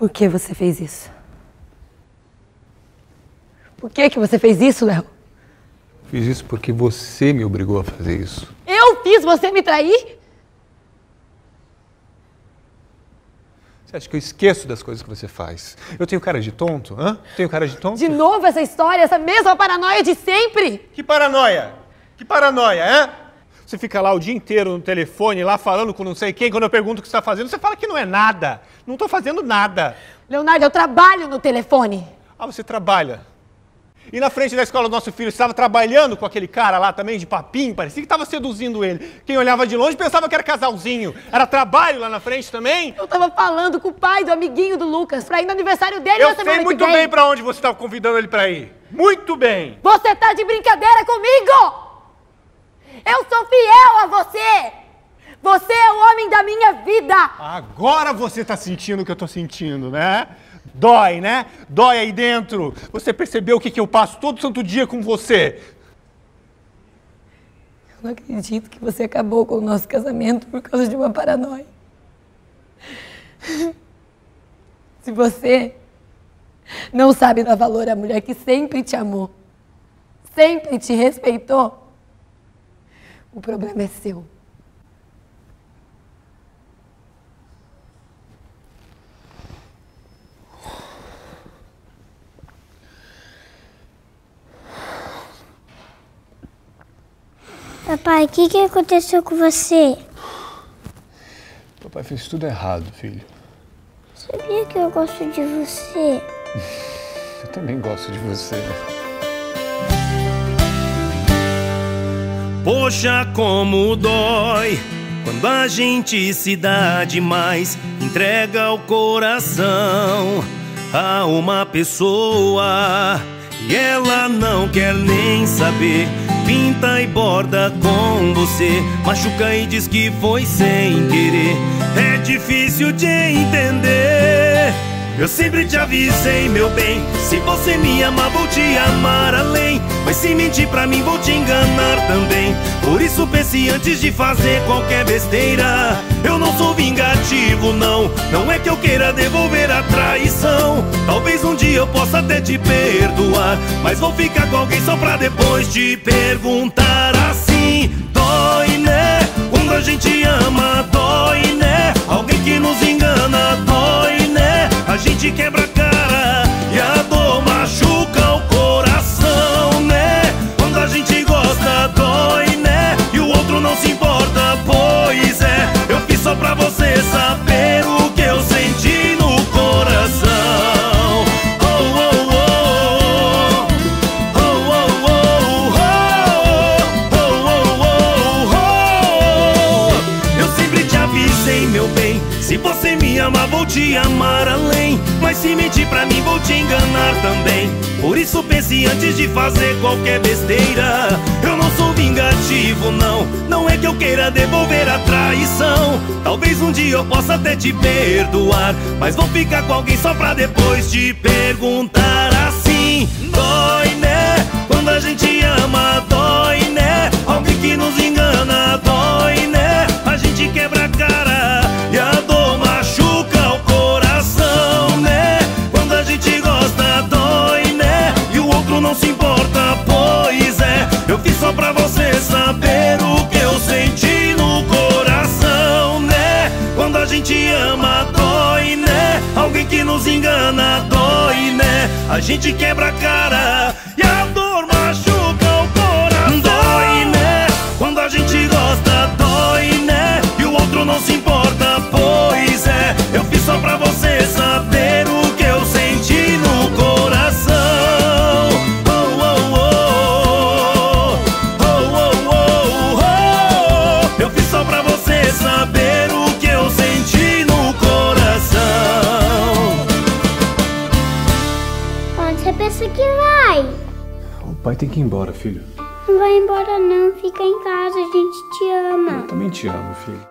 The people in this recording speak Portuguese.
Por que você fez isso? Por que, que você fez isso, Léo? Fiz isso porque você me obrigou a fazer isso. Eu fiz você me trair? Você acha que eu esqueço das coisas que você faz? Eu tenho cara de tonto? Hã? Tenho cara de tonto? De novo essa história, essa mesma paranoia de sempre? Que paranoia! Que paranoia, é? Você fica lá o dia inteiro no telefone, lá falando com não sei quem, quando eu pergunto o que você está fazendo, você fala que não é nada. Não estou fazendo nada. Leonardo, eu trabalho no telefone. Ah, você trabalha. E na frente da escola do nosso filho, você estava trabalhando com aquele cara lá também, de papinho, parecia que estava seduzindo ele. Quem olhava de longe pensava que era casalzinho. Era trabalho lá na frente também? Eu estava falando com o pai do amiguinho do Lucas pra ir no aniversário dele Eu sei muito bem para onde você estava convidando ele para ir. Muito bem. Você tá de brincadeira comigo! Eu sou fiel a você! Você é o homem da minha vida! Agora você está sentindo o que eu estou sentindo, né? Dói, né? Dói aí dentro. Você percebeu o que, que eu passo todo santo dia com você? Eu não acredito que você acabou com o nosso casamento por causa de uma paranoia. Se você não sabe dar valor à mulher que sempre te amou, sempre te respeitou, o problema é seu. Papai, o que, que aconteceu com você? Papai fez tudo errado, filho. Sabia que eu gosto de você? Eu também gosto de você. Poxa, como dói quando a gente se dá demais, entrega o coração a uma pessoa e ela não quer nem saber. Pinta e borda com você, machuca e diz que foi sem querer. É difícil de entender. Eu sempre te avisei, meu bem. Se você me ama, vou te amar além. Mas se mentir pra mim, vou te enganar também. Por isso pense antes de fazer qualquer besteira. Eu não sou vingativo, não. Não é que eu queira devolver a traição. Talvez um dia eu possa até te perdoar. Mas vou ficar com alguém só pra depois te perguntar assim. Dói, né? Quando a gente ama, dói, né? Alguém que nos engana? Quebra a cara e a dor machuca o coração, né? Quando a gente gosta, dói, né? E o outro não se importa, pois é. Eu fiz só pra você saber você me ama, vou te amar além. Mas se mentir pra mim, vou te enganar também. Por isso pense antes de fazer qualquer besteira. Eu não sou vingativo, não. Não é que eu queira devolver a traição. Talvez um dia eu possa até te perdoar. Mas vou ficar com alguém só pra depois te perguntar Engana, dói, né? A gente quebra a cara e a você pensa que vai? O pai tem que ir embora, filho. Não vai embora não, fica em casa, a gente te ama. Eu também te amo, filho.